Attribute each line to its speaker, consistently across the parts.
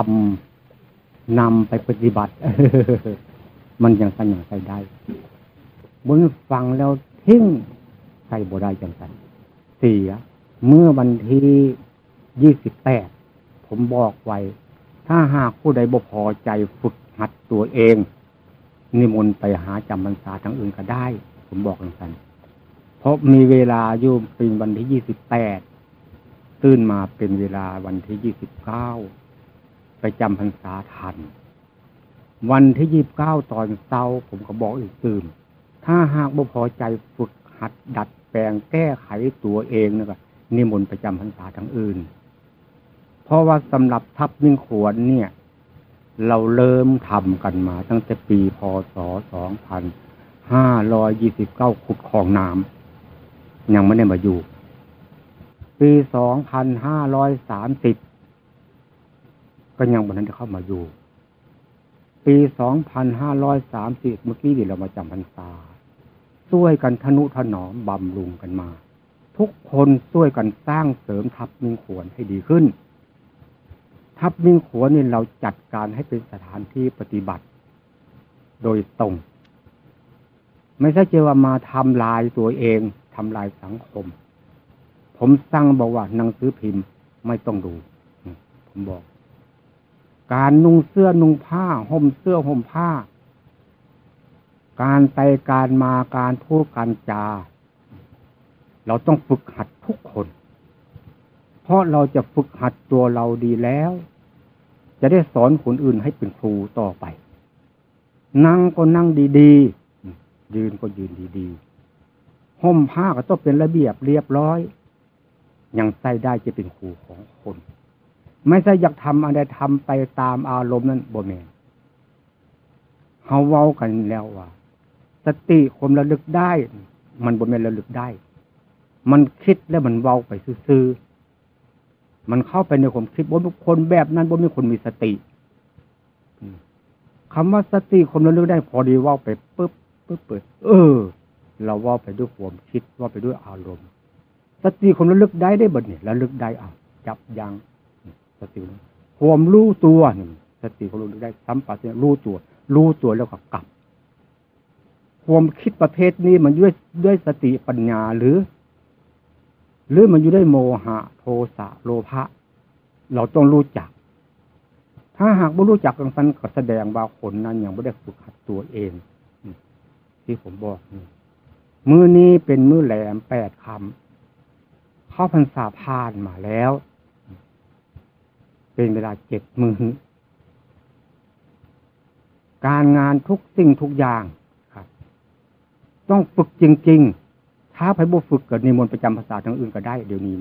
Speaker 1: ฟังแล้วจำนำไปปฏิบัติ มันยังสันอย่างใส่ได้บนฟังแล้วทิ้งใส่บ่ได้จังสันเสีย เมื่อวันที่ยี่สิบแปดผมบอกไว้ ถ้าหากผู้ใดบ่พอใจฝึกหัดตัวเอง นิมนต์ไปหาจำพรรษาทางอื่นก็ได้ ผมบอกจังสันเพราะมีเวลาอยู่เป็นวันที่ยี่สิบแปดตื่นมาเป็นเวลาวันที่ยี่สิบเก้า ไปจำพรรษาทัน วันที่ยีบเก้าตอนเช้าผมก็บอกอีกตื่นถ้าหากบ่พอใจฝึกหัดดัดแปลงแก้ไขตัวเองนะครับนิมนต์ประจำพรรษาทั้งอื่น เพราะว่าสำหรับทัพยิ่งขวนเนี่ย เราเริ่มทำกันมา ตั้งแต่ปีพศสองพันห้าร้อยยี่สิบเก้าขุดคลองน้ำยังไม่ได้มาอยู่ ปีสองพันห้าร้อยสามสิบ ก็ยังวันนั้นจะเข้ามาอยู่ ปีสองพันห้าร้อยสามสิบเมื่อกี้เดี๋ยวเรามาจำพรรษาช่วยกันทนุถนอมบำรุงกันมา ทุกคนช่วยกันสร้างเสริมทัพมิ่งขวนให้ดีขึ้น ทัพมิ่งขวนนี่เราจัดการให้เป็นสถานที่ปฏิบัติ โดยตรง ไม่ใช่เจว่ามาทำลายตัวเองทำลายสังคม ผมสั่งบอกว่าหนังสือพิมพ์ไม่ต้องดู ผมบอก การนุ่งเสื้อนุ่งผ้าห่มเสื้อห่มผ้า การไปการมาการพูดการจา เราต้องฝึกหัดทุกคน เพราะเราจะฝึกหัดตัวเราดีแล้ว จะได้สอนคนอื่นให้เป็นครูต่อไป นั่งก็นั่งดีๆ ยืนก็ยืนดีๆห่มผ้าก็ต้องเป็นระเบียบเรียบร้อย ยังใส่ได้จะเป็นครูของคน ไม่ใช่อยากทำอะไรทำไปตามอารมณ์นั้นบ่แมนเฮาเว้ากันแล้วว่า สติคนระลึกได้ มันบ่แมนระลึกได้ มันคิดแล้วมันเว้าไปซื่อๆมันเข้าไปในความคิดบ่มีคนแบบนั้นบ่มีคนมีสติคำว่าสติคนระลึกได้ พอดีเว้าไปปุ๊บปุ๊บเปิด เออ เราว้าไปด้วยความคิดว่าไปด้วยอารมณ์ สติคนระลึกได้ได้บ่เนี่ยระลึกได้อะจับยัง สติความรู้ตัวนี่สติความรู้ได้สัมปัสเนี่ยรู้ตัว รู้ตัวแล้วก็กลับ ความคิดประเภทนี้มันด้วยด้วยสติปัญญาหรือ หรือมันอยู่ได้โมหะ โทสะโลภะเราต้องรู้จัก ถ้าหากไม่รู้จักกันฟันก็แสดงว่าคนนั้นยังไม่ได้ฝึกหัดตัวเอง ที่ผมบอกนี่มือนี้เป็นมือแหลมแปดคำเข้าพรรษาผ่านมาแล้ว เป็นเวลาเจ็ดมือการงานทุกสิ่งทุกอย่างครับ ต้องฝึกจริง ๆ ถ้าไปบุฝึกเกิดนิมนต์ประจำภาษาทางอื่นก็ได้เดี๋ยวนี้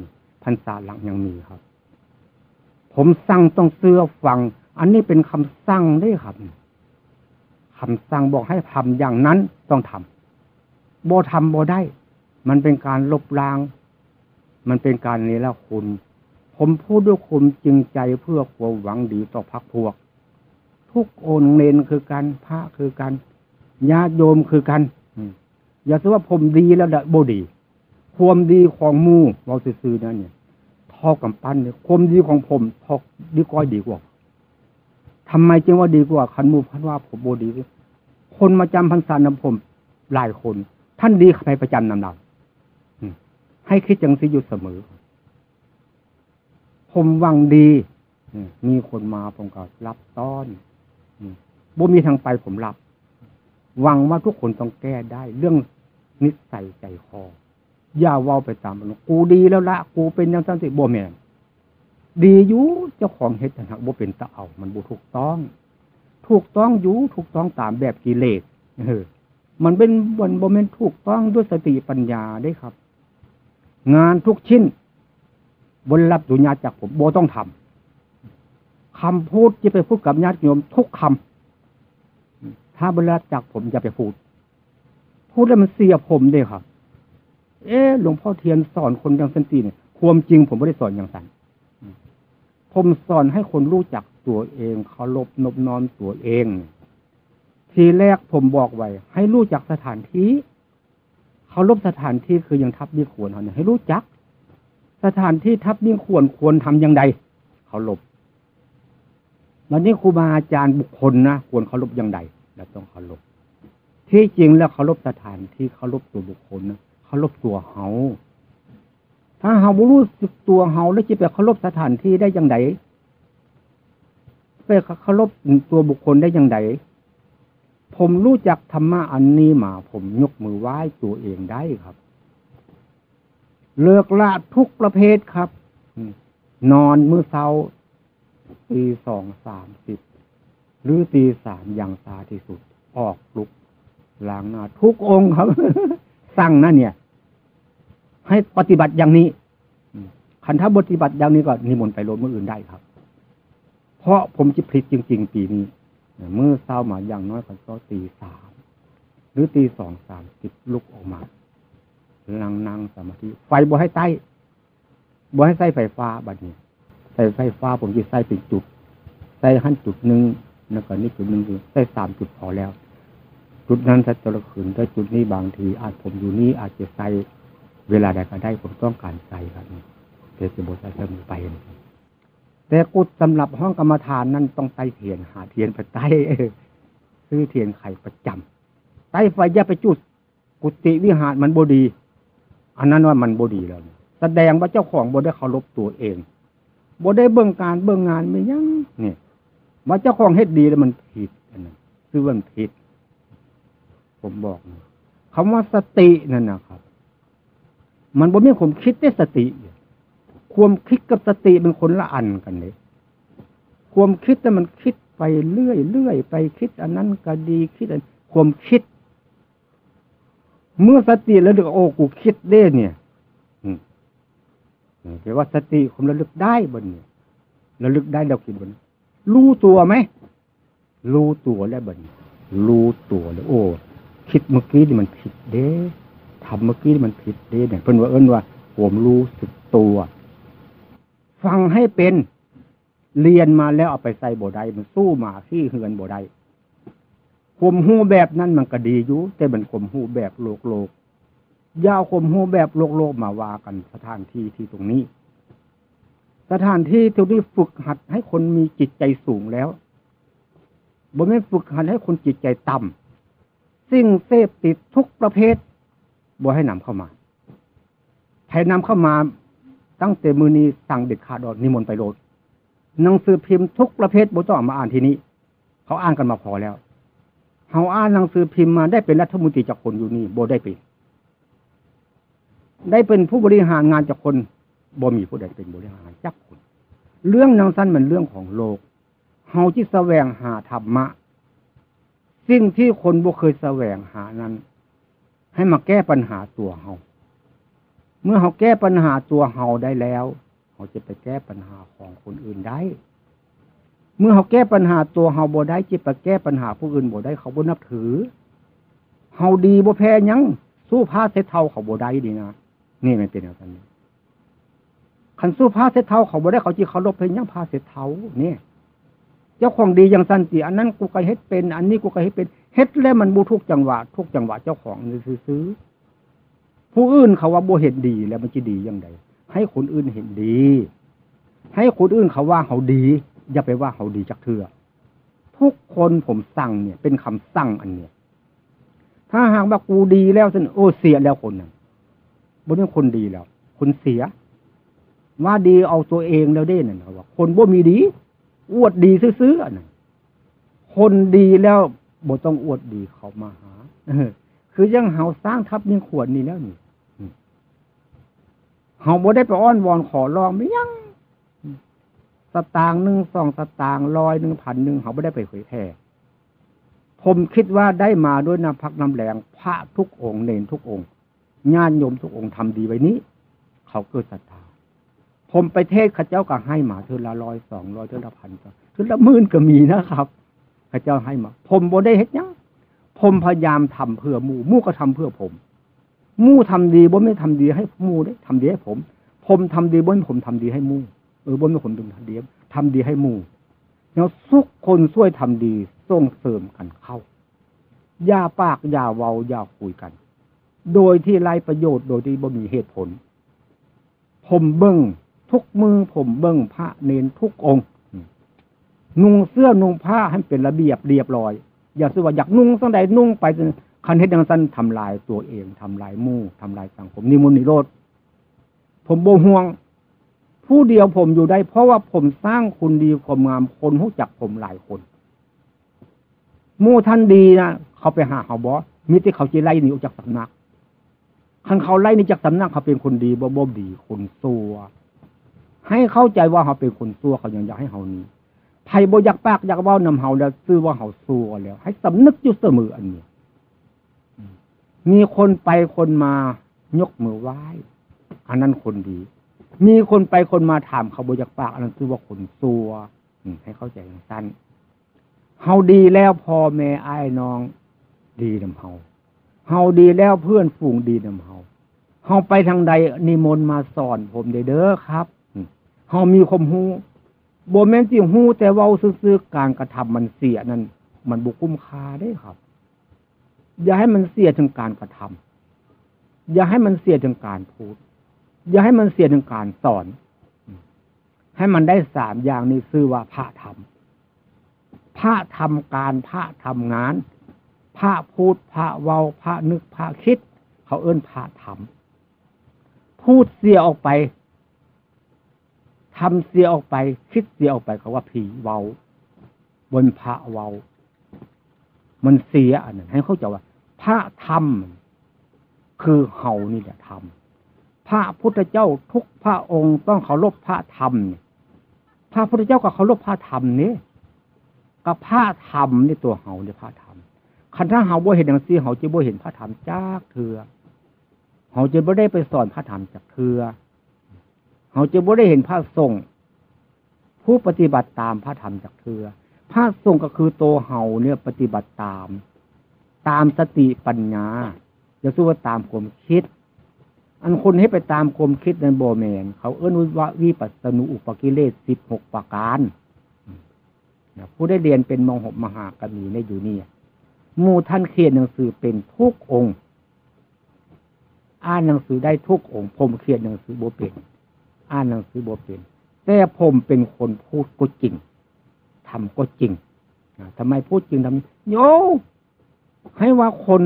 Speaker 1: พรรษาหลังยังมีครับ ผมสั่งต้องเสื้อฟัง อันนี้เป็นคำสั่งได้ครับคำสั่งบอกให้ทำอย่างนั้นต้องทำโบทำโบได้ มันเป็นการลบล้าง มันเป็นการเนรคุณ ผมพูดด้วยความจริงใจเพื่อความหวังดีต่อพักพวก ทุกโองเนนคือกันพระคือกันญาติโยมคือกันอย่าคิดว่าผมดีแล้วโบดี ความดีของมูเราซื้อนั่นเนี่ยทอกับปั้นเนี่ยความดีของผมทอดีก้อยดีกว่าทำไมจึงว่าดีกว่าคันมูพันว่าผมโบดี คนมาจำพรรษานำผมหลายคน ท่านดีใครประจำนำเราให้คิดจังสิอยู่เสมอ ผมวังดี มีคนมาผมก็รับต้อนบ่มีทางไปผมรับ หวังว่าทุกคนต้องแก้ได้ เรื่องนิสัยใจคอ อย่าว่าไปตามมันกูดีแล้วละ กูเป็นยังสันติบ่แมนดีอยู่เจ้าของเฮ็ดหักบ่เป็นตะเอา มันบ่ถูกต้อง ถูกต้องอยู่ถูกต้องตามแบบกิเลสเออมันเป็นบนบ่แมนถูกต้องด้วยสติปัญญาได้ครับ งานทุกชิ้น บนรับดุญาจากผมโบต้องทำคำพูดจะไปพูดกับญาติโยมทุกคำถ้าบนรับจากผมจะไปพูด พูดแล้วมันเสียผมเลยครับ เอ๊หลวงพ่อเทียนสอนคนอย่างสันติเนี่ยความจริงผมไม่ได้สอนอย่างสันผมสอนให้คนรู้จักตัวเองเคารพนบนอนตัวเอง ทีแรกผมบอกไว้ ให้รู้จักสถานที่เคารพสถานที่คือยังทับมีขวนเขาเนี่ยให้รู้จัก สถานที่ทับยิ่งควรควรทำอย่างใดเขาหลบวันนี้ครูบาอาจารย์บุคคลนะควรเคารพอย่างใดเราต้องเคารพที่จริงแล้วเคารพสถานที่เคารพตัวบุคคลนะเคารพตัวเฮาถ้าเฮาบ่รู้สึกตัวเฮาแล้วจะไปเคารพสถานที่ได้อย่างไดไปเคารพตัวบุคคลได้อย่างไดผมรู้จักธรรมะอันนี้มา ผมยกมือไหว้ตัวเองได้ครับ เลิกละทุกประเภทครับนอนมื้อเช้าตีสองสามสิบหรือตีสามอย่างตาที่สุด ออกลุกล้างหน้าทุกองค์ครับ สั่งนะเนี่ย ให้ปฏิบัติอย่างนี้ขันธปฏิบัติอย่างนี้ก็นิมนต์ไปโลดมืออื่นได้ครับ เพราะผมจะพลิกจริง ๆ ปีนี้เมื่อเช้ามาอย่างน้อยก็ตีสามหรือตีสองสามสิบลุกออกมา ลังนั่งสมาธิไฟบ่ให้ใต้บ่ให้ใส่ไฟฟ้าบัดนี้ใส่ไฟฟ้าผมจะใส่เป็นจุด ใส่ขั้นจุดหนึ่งแล้วก็นี่จุดหนึ่งใส่สามจุดพอแล้ว จุดนั้นถ้าจะละขืนแต่จุดนี้บางที อาจผมอยู่นี่อาจจะใส่เวลาใดก็ได้ผมต้องการใส่ครับเทศบทใส่เสมอไปแต่กุศสำหรับห้องกรรมฐานนั้นต้องไต่เทียนหาเทียนไปไต่ซื้อเทียนไข่ประจำไต่ไฟอย่าไปจุด กุฏิวิหารมันบดี อันนั้นว่ามันบดีแล้วแสดงว่าเจ้าของบได้เคารพตัวเองบได้เบื้องการเบื้องงานไม่ยังเนี่ยว่าเจ้าของเฮ็ดดีแล้วมันผิดอันนั้นคือมันผิด ผมบอกนะคำว่าสตินั่นนะครับ มันบ่มีผมคิดได้สติความคิดกับสติเป็นคนละอันกันเลยความคิดแต่มันคิดไปเรื่อยเรื่อยไปคิด อันนั้นก็ดีคิดอันความคิด เมื่อสติแล้วด็กโอ้กูคิดได้เนี่ยแต่ว่าสติผมระลึกได้บนนี้ระลึกได้เราคิดบนรู้ตัวไหมรู้ตัวแล้วบนรู้ตัวแล้วโอ้ คิดเมื่อกี้นี่มันผิดเด้ทำเมื่อกี้นี่มันผิดเด้เนี่ยเพิ่นว่าเอิ้นว่า ผมรู้สึกตัว ฟังให้เป็น เรียนมาแล้วเอาไปใส่บ่ได้มันสู้มาที่เฮือนบ่ได้ คมหูแบบนั้นมันก็ดีอยู่แต่มันคมหูแบบโลกโลกยาวคมหูแบบโลกโลกมาว่ากันสถานที่ที่ตรงนี้ สถานที่ตรงนี้ฝึกหัดให้คนมีจิตใจสูงแล้วบ่ไม่ฝึกหัดให้คนจิตใจต่ำสิ่งเสพติดทุกประเภทบ่ให้นำเข้ามาใครนำเข้ามาตั้งแต่มือนี้สั่งเด็ดขาดออกนิมนต์ไปโลดหนังสือพิมพ์ทุกประเภทบ่ต้องมาอ่านที่นี้เขาอ่านกันมาพอแล้ว เขาอ่านหนังสือพิมพ์มาได้เป็นรัฐมนตรีจากคนอยู่นี่โบได้เป็น ได้เป็นผู้บริหารงานจากคนบ่มีผู้ใดเป็นบริหารจักคน เรื่องนางสั้นมันเรื่องของโลก เฮาที่แสวงหาธรรมะ สิ่งที่คนบ่เคยแสวงหานั้น ให้มาแก้ปัญหาตัวเฮา เมื่อเฮาแก้ปัญหาตัวเฮาได้แล้ว เฮาจะไปแก้ปัญหาของคนอื่นได้ เมื่อเฮาแก้ปัญหาตัวเฮาบ่ได้จะไปแก้ปัญหาผู้อื่นบ่ได้เขาบ่นับถือเฮาดีบ่แพ้ยังสู้พาเสเท่าเขาบ่ได้ดีนะนี่มันเป็นอย่างนี้ขันสู้พาเสเท้าเขาบ่ได้เขาจีเขาลบเพลงยังพาเสเท้าเนี่ยเจ้าของดีอย่างสันติอันนั้นกูก็เฮ็ดเป็น อันนี้กูก็เฮ็ดเป็นเฮ็ดแล้วมันบูทุกจังหวะทุกจังหวะเจ้าของซื้อผู้อื่นเขาว่าบูเห็นดีแล้วมันจะดียังไงให้คนอื่นเห็นดี ให้คนอื่นเขาว่าเขาดี อย่าไปว่าเขาดีจักเถื่อทุกคนผมสั่งเนี่ย เป็นคำสั่งอันเนี้ยถ้าหากว่ากูดีแล้วสินโอ้เสียแล้วคนนั้นบ่เป็นคนดีแล้ว คนเสีย ว่าดีเอาตัวเองแล้วได้นั่นเขาว่า คนบ่มีดี อวดดีซื้อๆนั่นคนดีแล้วบ่ต้องอวดดีเขามาหาคือยังเฮาสร้างทับยังขวดนี่แล้วนี่เฮาบ่ได้ไปอ้อนวอนขอร้องไม่ยัง สตางค์หนึ่งสองสตางค์ร้อยหนึ่งพันหนึ่งเขาไม่ได้ไปเผยแพร่ผมคิดว่าได้มาด้วยน้ำพักน้ำแรงพระทุกองค์เนนทุกองค์ญาติโยมทุกองค์ทำดีไว้นี้ เขาเกิดศรัทธาผมไปเทศข้าเจ้าก็ให้มาเทือละร้อยสองร้อยเทือละพันเทือละหมื่นก็มีนะครับข้าเจ้าให้มา ผมบ่ได้เฮ็ดยังผมพยายามทำเพื่อมู่มู่ก็ทำเพื่อผมมู่ทำดีบ่ไม่ทำดีให้มู่ได้ทำดีให้ผม ผมทำดีบ่ผมทำดีให้มู่ เออบ่ไม่ผมทำดีทำดีให้มู่แล้วทุกคนช่วยทำดีส่งเสริมกันเข้าอย่าปากอย่าเว้าอย่าคุยกัน โดยที่ไรประโยชน์โดยที่บ่มีเหตุผล ผมเบิ้งทุกมือผมเบิ้งพระเนนทุกองค์นุ่งเสื้อนุ่งผ้าให้เป็นระเบียบเรียบร้อย อย่าสึว่าอยากนุ่งสังใดนุ่งไปคันเฮ็ดดังสั้นทำลายตัวเองทำลายมู่ทำลายสังคมนิมนต์นิโรธผมโบห่วง ผู้เดียวผมอยู่ได้ เพราะว่าผมสร้างคุณดีความงามคนรู้จักผมหลายคนมู่ท่านดีนะเขาไปหาเขาบอมิที่เขาจะไล่หนีออกจากสำนักคันเขาไล่หนีจากสำนักเขาเป็นคนดีบ่บ่ดีคนซัวให้เข้าใจว่าเขาเป็นคนซัวเขายังอยากให้เขานี้ไผ่บ่อยากปากอยากเว้านำเฮาแล้วซื้อว่าเขาซัวแล้ว ให้สำนึกอยู่เสมออันนี้มีคนไปคนมายกมือไหว้อันนั้นคนดี มีคนไปคนมาถามเขาบ่อยากปากอันนั้นคือว่าคนซัวให้เข้าใจสั้นเฮาดีแล้วพ่อแม่ไอ้น้องดีนำเฮาเฮาดีแล้วเพื่อนฝูงดีนำเฮาเฮาไปทางใดนิมนต์มาสอน ผมเด้อครับเฮามีความรู้บ่แม่นสิฮู้แต่ว้าซื่อๆการกระทำมันเสียนั่นมันบ่คุ้มค่าได้ครับ อย่าให้มันเสียถึงการกระทำอย่าให้มันเสียถึงการพูด อย่าให้มันเสียถึงการสอน ให้มันได้สามอย่างนี้ซื่อว่าพระธรรม พระทำการพระทำงาน พระพูดพระเว้าพระนึกพระคิด เขาเอื้นพระทำพูดเสียออกไปทำเสียออกไป คิดเสียออกไปเขาว่าผีเว้า บนพระเว้า มันเสียอันนั้นให้เขาใจว่า พระธรรม คือเฮานี่แหละธรรม พระพุทธเจ้าทุกพระองค์ต้องเคารพพระธรรมพระพุทธเจ้าก็เคารพพระธรรมนี่กับพระธรรมนี่ตัวเฮาเนี่ยพระธรรมคันถ้าเฮาบ่เห็นอย่างซี่เฮาจะบ่เห็นพระธรรมจากเถือเฮาจะบ่ได้ไปสอนพระธรรมจากเถือเฮาจะบ่ได้เห็นพระสงฆ์ผู้ปฏิบัติตามพระธรรมจากเถือพระสงฆ์ก็คือตัวเฮาเนี่ยปฏิบัติตาม ตามสติปัญญาจะสู้ว่าตามความคิด อันคนให้ไปตามความคิดในโบแมนเขาเอื้นว่าวิปัสสนุอุปกิเลสสิบหกประการผู้ได้เรียนเป็นมงหกมหากมีในอยู่นี่มูท่านเขียนหนังสือเป็นทุกองค์ อ่านหนังสือได้ทุกองค์ ผมเขียนหนังสือโบเป็น อ่านหนังสือโบเป็น แต่ผมเป็นคนพูดก็จริงทำก็จริงทำไมพูดจริงทำโยให้ว่าคน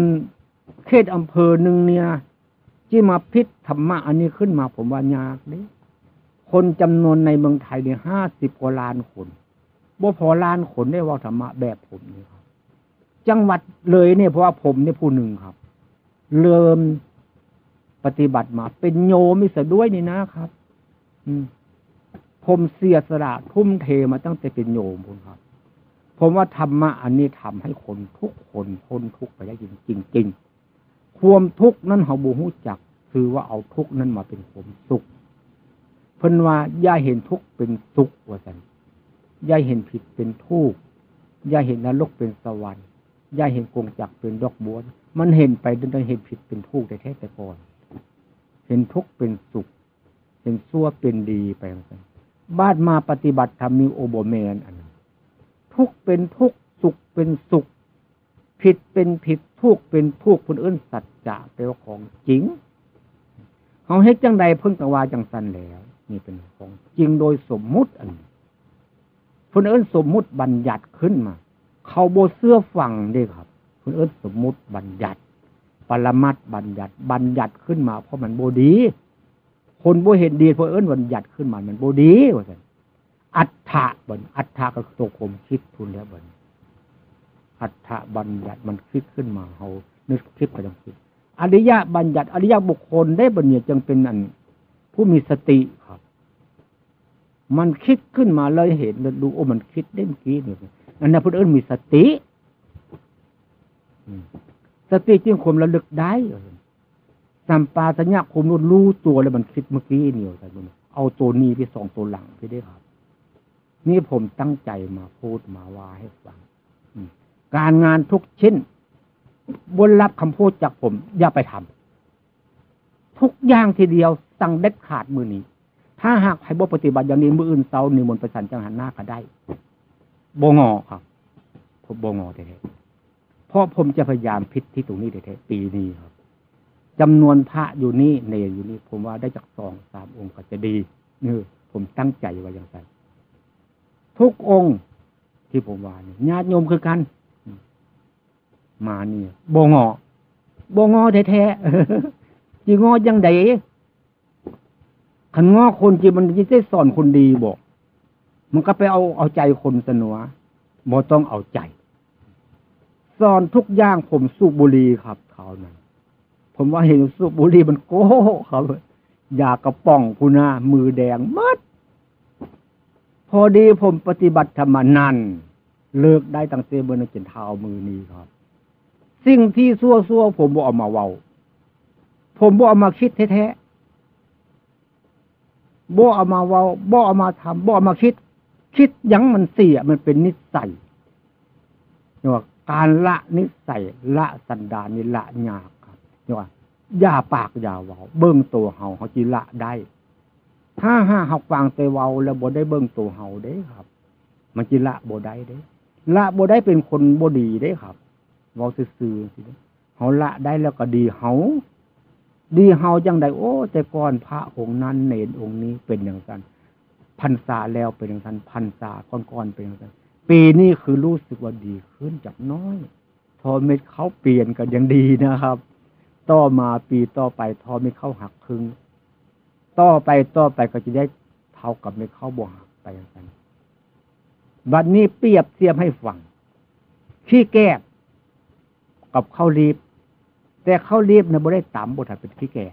Speaker 1: เขตอำเภอหนึ่งเนี่ย ที่มาพิษธรรมะอันนี้ขึ้นมาผมว่ายากเลยคนจำนวนในเมืองไทยเนี่ยห้าสิบกว่าล้านคนบ่พอล้านคนได้ว่าธรรมะแบบผมนี่ครับ จังหวัดเลยเนี่ยเพราะว่าผมเนี่ยผู้หนึ่งครับ เริ่มปฏิบัติมา เป็นโยมิสด้วยนี่นะครับ อืมผมเสียสละทุ่มเทมาตั้งแต่เป็นโยมผมครับ ผมว่าธรรมะอันนี้ทำให้คนทุกคนพ้นทุกข์ไปได้จริงจริง ความทุกข์นั้นเขาบูฮู้จัก คือว่าเอาทุกข์นั้นมาเป็นความสุข เพิ่นว่าย่าเห็นทุกข์เป็นสุขว่าสันย่าเห็นผิดเป็นทุกข์ย่าเห็นนรกเป็นสวรรค์ย่าเห็นกงจักเป็นดอกบัวมันเห็นไปจนได้เห็นผิดเป็นทุกข์แต่แท้แต่ก่อน เห็นทุกข์เป็นสุข เห็นซั่วเป็นดีไปกันบ้านมาปฏิบัติธรรมมีโอโบแมนอันทุกเป็นทุกสุขเป็นสุข ผิดเป็นผิดทุกเป็นทุกคนอื่นสัจ จะเป็นของจริงเขาเฮ็ดจังใดเพิ่งตะวาจังสันแล้ว นี่เป็นของจริงโดยสมมุติอันคนอื่นสมมุติบัญญัติขึ้นมา เขาโบเสื้อฝั่งด้ครับคนอื่นสมมุติบัญญัติปรมัดบัญญัติบัญญัติขึ้นมาเพราะมันโบดี คนโบเห็นดีคนอื่นบัญญัติขึ้นมา มันโบดีว่าสันอัฏฐะบัญอัฏฐะก็ตัวคมคิดทุนแล้วบัญอัฏฐะบัญญัติมันคิดขึ้นมาเขานึกคิดไปจังคิด อริยะบัญญัติ อริยะบุคคลได้บัญญัติจึงเป็นอัน ผู้มีสติครับ มันคิดขึ้นมาเลยเห็นดูโอ้มันคิดได้เมื่อกี้เนี่ยอันนั้นพุทธเอิญมีสติสติจึงคมระลึกได้สัมปาสัญญาคมรู้ตัวแล้วมันคิดเมื่อกี้เนี่ยแต่เอาตัวนี้ไปสองตัวหลังไปได้ครับ นี่ผมตั้งใจมาพูดมาว่าให้ฟังการงานทุกชิ้น บนรับคำพูดจากผม อย่าไปทำทุกอย่างทีเดียวสั่งเด็ดขาดมือนี้ ถ้าหากให้บ่ปฏิบัติอย่างนี้มืออื่นเศร้านิมนต์ประสันจังหันหน้าก็ได้โบงอครับผมโบงอแท้ๆเพราะผมจะพยายามพิษที่ตรงนี้แท้ๆปีนี้ครับจำนวนพระอยู่นี่เนยอยู่นี่ผมว่าได้จากสองสามองค์ก็จะดีเนื้อผมตั้งใจไว้อย่างไรทุกองค์ที่ผมว่านี่ญาติโยมคือกัน มานี่โบงอบงอแท้ๆจีงอยังไดขันงอคนจีมันจะได้สอนคนดีบอก มันก็ไปเอาเอาใจคนสนัวบ่ต้องเอาใจ สอนทุกอย่างผมสูบบุหรี่ครับเขานั้นผมว่าเห็นสูบบุหรี่มันโก้ครับยากระป๋องพุนามือแดงมัด พอดีผมปฏิบัติธรรมนันเลิกได้ตั้งแต่เบอร์นจนเท้ามือนี้ครับ สิ่งที่ซัวซัวผมบ่เอามาเว้า ผมบ่เอามาคิดแท้ๆบ่เอามาเว้าบ่เอามาทำบ่เอามาคิด คิดยังมันเสียมันเป็นนิสัยเนี่ยว่าการละนิสัยละสันดานนี่ละยากครับเนี่ยว่าอย่าปากอย่าเว้า เบิ้งตัวเฮาเขาจิละได้ ถ้าห้าหักฟังแต่เว้าแล้วบ่ได้เบิ้งตัวเฮาเด้ครับ มันจิละบ่ได้เด้ละบ่ได้เป็นคนบ่ดีเด้ครับ เว้าซื่อๆเฮาละได้แล้วก็ดีเฮาดีเฮาจังไดโอ้ แต่ก่อนพระองค์นั้นเนรองค์นี้เป็นอย่างนั้นพันษาแล้วเป็นอย่างนั้นพันษาก่อนๆเป็นอย่างนั้นปีนี้คือรู้สึกว่าดีขึ้นจากน้อยทอเม็ดเขาเปลี่ยนกันยังดีนะครับ ต่อมาปีต่อไปทอเม็ดเขาหักครึ่งต่อไปต่อไปก็จะได้เท่ากับเม็ดเขาบวหักไปอย่างนั้นบัดนี้เปรียบเทียบให้ฟังขี้แก้ กับข้าวรีบ แต่ข้าวรีบนะบ่ได้ต่ำบ่ถัดเป็นขี้แก่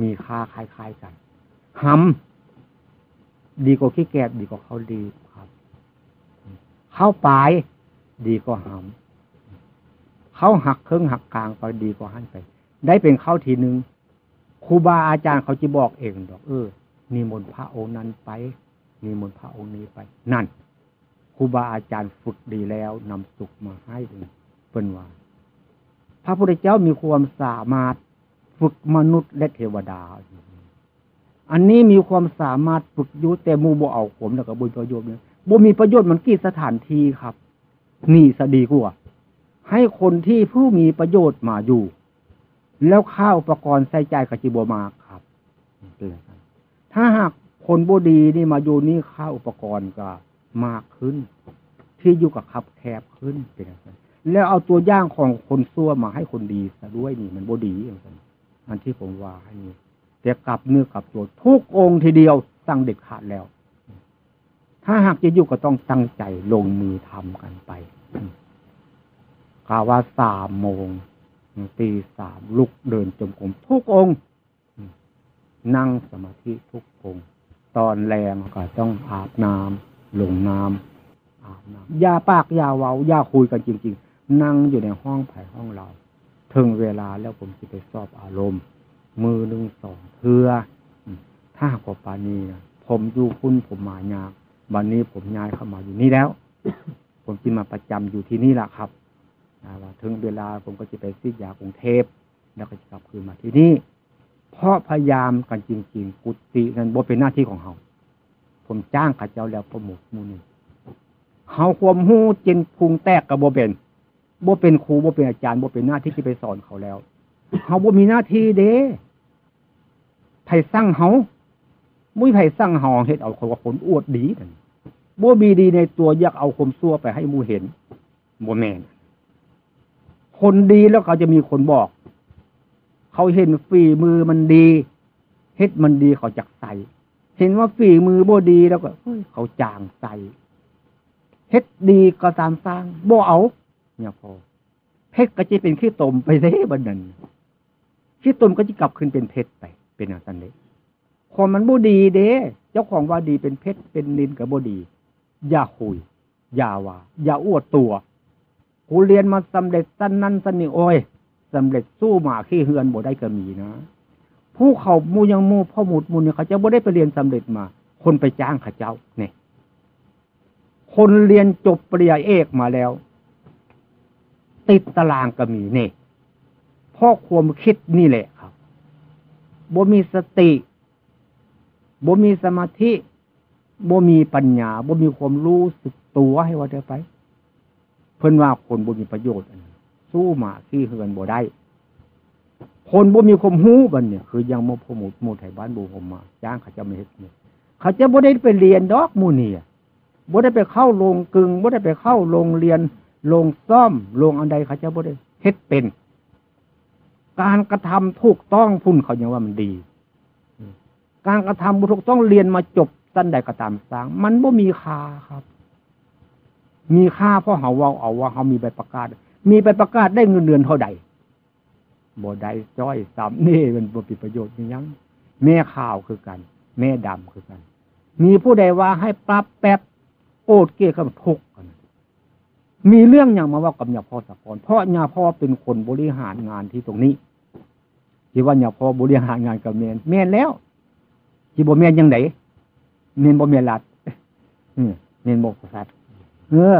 Speaker 1: มีค่าคล้ายๆกันหำดีกว่าขี้แก่ดีกว่าข้าวรีบครับข้าวปลายดีกว่าหำเขาวหักเครื่องหักกลางไปดีกว่าหั่นไป ได้เป็นข้าวทีหนึ่งครูบาอาจารย์เขาจะบอกเองดอก เออมีมนพระองค์นั้นไปมีมนพระองค์นี้ไป นั่นครูบาอาจารย์ฝึกดีแล้วนำสุขมาให้เป็นว่า พระพุทธเจ้ามีความสามารถฝึกมนุษย์และเทวดา อันนี้มีความสามารถฝึกยุแต่มูบ่เอาขมแล้วก็บุญประโยชน์เนี่ยบ่มีประโยชน์มันกี่สถานที่ครับ นี่สดีกว่า ให้คนที่ผู้มีประโยชน์มาอยู่ แล้วข้าวอุปกรณ์ใส่ใจกับจิบมาครับ ถ้าหากคนบดีนี่มาอยู่นี่ข้าวอุปกรณ์ก็มากขึ้น ที่อยู่กับขับแคบขึ้นเป็นอย่างนั้น แล้วเอาตัวย่างของคนซั่วมาให้คนดีซะด้วยนี่ มันบดีอย่างนั้นอันที่ผมว่าให้นี่แต่กลับเนื้อกลับตัวทุกองค์ทีเดียวสั่งเด็ดขาดแล้ว ถ้าหากจะอยู่ก็ต้องตั้งใจลงมือทำกันไปกาว่าสามโมงตีสามลุกเดินจมกรมทุกองค์นั่งสมาธิทุกองค์ตอนแรงก็ต้องอาบน้ำลงน้ำอาบน้ำยาปากยาเวายาคุยกันจริง นั่งอยู่ในห้องไผ่ห้องเรา ถึงเวลาแล้วผมจะไปสอบอารมณ์ มือหนึ่งสองเทือถ้าหากปานีนะผมอยู่คุณผมมายากวันนี้ผมย้ายเข้ามาอยู่นี่แล้ว ผมจะมาประจำอยู่ที่นี่แหละครับว่าถึงเวลาผมก็จะไปซิดยากรุงเทพแล้วก็จะกลับคืนมาที่นี่ เพราะพยายามกันจริง ๆ กุฏินั้นบ่เป็นหน้าที่ของเขาผมจ้างข้าเจ้าแล้วพระมกมูนี่เขาความหู้จินพุงแตกกับบ่เป็น บ่เป็นครูบ่เป็นอาจารย์บ่เป็นหน้าที่ที่ไปสอนเขาแล้วเขาบ่มีหน้าที่เด้ไผ่สร้างเขามุ้ยไผ่สร้างเฮาเห็ดเอาคนว่าคนอวดดีนั่นบ่มีดีในตัวอยากเอาคมซัวไปให้มูเห็นบ่แมนคนดีแล้วเขาจะมีคนบอก เขาเห็นฝีมือมันดี เฮ็ดมันดีเขาจักใส่เห็นว่าฝีมือบ่ดีแล้วก็เขาจางใส่เฮ็ดดีก็ตามสร้างบ่เอา เนี่ยพอเพชรก็จะเป็นขี้ตมไปเด้บันนั้นขี้ตมก็จะกลับขึ้นเป็นเพชรไป เป็นอางนั้นเลยความมันบ่ดีเด้เจ้าของว่าดีเป็นเพชรเป็นนินกับบ่ดี อย่าคุย อย่าว่าอย่าอวดตัวกูเรียนมาสำเร็จสั้นนั้นสั้นนี่โอ้ยสำเร็จสู้หมาขี้เฮือนบ่ได้ก็มีนะผู้เขามูยังมูพ่อหมุดมูเนี่ยเขาจะบ่ได้ไปเรียนสำเร็จมา คนไปจ้างข้าเจ้าเนี่ยคนเรียนจบปริญญาเอกมาแล้ว ติดตารางก็มีเนี่ยพ่อความคิดนี่แหละครับบ่มีสติบ่มีสมาธิบ่มีปัญญาบ่มีความรู้สึกตัวให้ว่าเดี๋ยวไป เพิ่นว่าคนบ่มีประโยชน์สู้มาขี้เฮือนบ่ได้ คนบ่มีความหู้บันเนี่ย คือยังโมพมุดโมไทยบ้านบูผมมาจ้างเขาจะไม่เฮ็ดเนี่ยเขาจะบ่ได้ไปเรียนดอกมูเนี่บ่ได้ไปเข้าโรงกึงบ่ได้ไปเข้าโรงเรียน โรงซ่อมโรงอันใดเขาจะบ่ได้เฮ็ดเป็น การกระทำถูกต้องพุ่นเขายังว่ามันดี การกระทำบุถูกต้องเรียนมาจบสั้นใดก็ตามสร้าง มันบ่มีค่าครับ มีค่าเพราะเขาว่าเอาว่าเขามีใบประกาศ มีใบประกาศได้เงินเดือนเท่าใดบ่ได้จ้อยสามนี่มันบ่มีประโยชน์ยังแม่ข่าวคือกัน แม่ดำคือกัน มีผู้ใดว่าให้ปรับแป๊บโอดเกี่ยกับทุกกัน มีเรื่องอย่างมาว่ากับยาพ่อสะกอนเพราะยาพ่อเป็นคนบริหารงานที่ตรงนี้ที่ว่ายาพ่อบริหารงานกับเมนเมนแล้วที่บ่เมนยังไงเมนบ่เมนรัดเมนบ่สัตว์เออ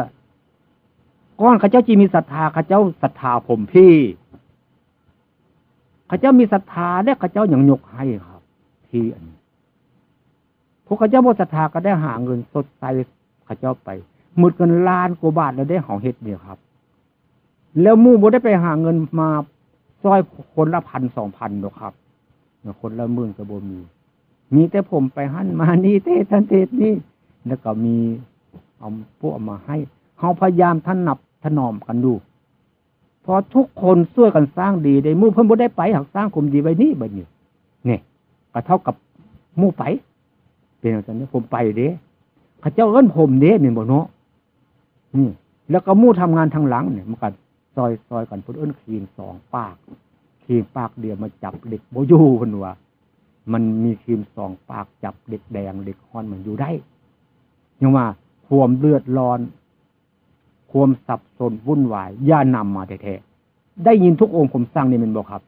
Speaker 1: ก้อนข้าเจ้าจีมีศรัทธาข้าเจ้าศรัทธาผมพี่ข้าเจ้ามีศรัทธาได้ข้าเจ้าอย่างยกให้ครับ ที่อันพวกข้าเจ้าบ่ศรัทธาก็ได้หาเงินสดใสข้าเจ้าไป หมดเงินล้านกว่าบาทแล้วได้ห่อเฮ็ดเนี่ยครับ แล้วมู่บ่ได้ไปหาเงินมาซอยคนละพันสองพันหรอกครับคนละหมื่นก็บ่มี มีแต่ผมไปหั่นมานี่เทศทันเทศนี่แล้วก็มีเอาพวกมาให้เขาพยายามท่านนับถนอมกันดูพอทุกคนช่วยกันสร้างดีได้มู่เพิ่นบ่ได้ไปหักสร้างกลุ่มดีไว้นี่บัดนี้เนี่ยก็เท่ากับมู่ไป เป็นอย่างนั้นผมไปเด้ข้าเจ้าเอิ้นผมเด้เนี่ยบ่เนาะ นี่แล้วก็มู่ทำงานทางหลังเนี่ยมันก็ซอยซอยกันพุ่นเอิ้นคีนสองปากคีนปากเดียวมาจับเด็กโบยูคนว่ามันมีคีนสองปากจับเด็กแดงเด็กฮอนมันอยู่ได้ยังว่าความเลือดร้อน ความสับสนวุ่นวายย่านำมาแท้ๆได้ยินทุกองค์ผมสร้างนี่มันบอกครับ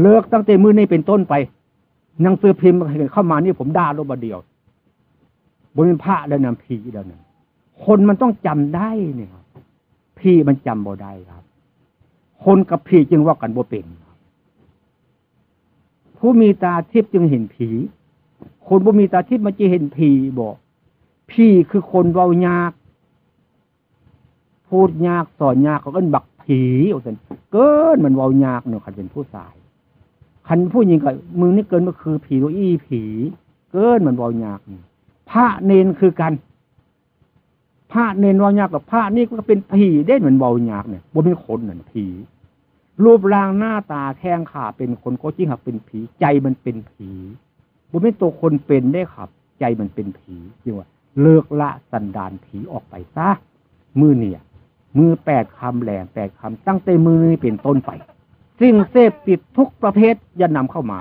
Speaker 1: เลิกตั้งแต่มือนี้เป็นต้นไปนังสือพิมพ์เข้ามานี่ผมด่าลบเดียวบนเป็นพระแล้วนะผีแล้วนะ คนมันต้องจำได้เนี่ยพี่มันจำบ่ได้ครับ คนกับผีจึงว่ากันบ่เป็นผู้มีตาทิพย์จึงเห็นผี คนบ่มีตาทิพย์มันจะเห็นผีบอกพี่คือคนเว้ายาก พูดยากสอนยากเขาก็บักผีเอาสิเกินมันเว้ายากเนาะคันเป็นผู้ชายคันผู้หญิงก็มึงนี่เกินก็คือผีว่าอี้ผี เกินมันเว้ายากพระเนนคือกัน พระเนนเว้ายากกับพระนี่ก็เป็นผีได้เหมือนเว้ายากเนี่ยบ่เป็นคนเหมือนผี รูปร่างหน้าตาแข้งขาเป็นคนก็จริงครับเป็นผีใจมันเป็นผีบ่เป็นตัวคนเป็นได้ครับ ใจมันเป็นผีจริงว่าเลิกละสันดานผีออกไปซะมือเนี่ย มือแปดคำแหลงแปดคำตั้งแต่มือนี้เป็นต้นไป สิ่งเสพติดทุกประเภทอย่านำเข้ามา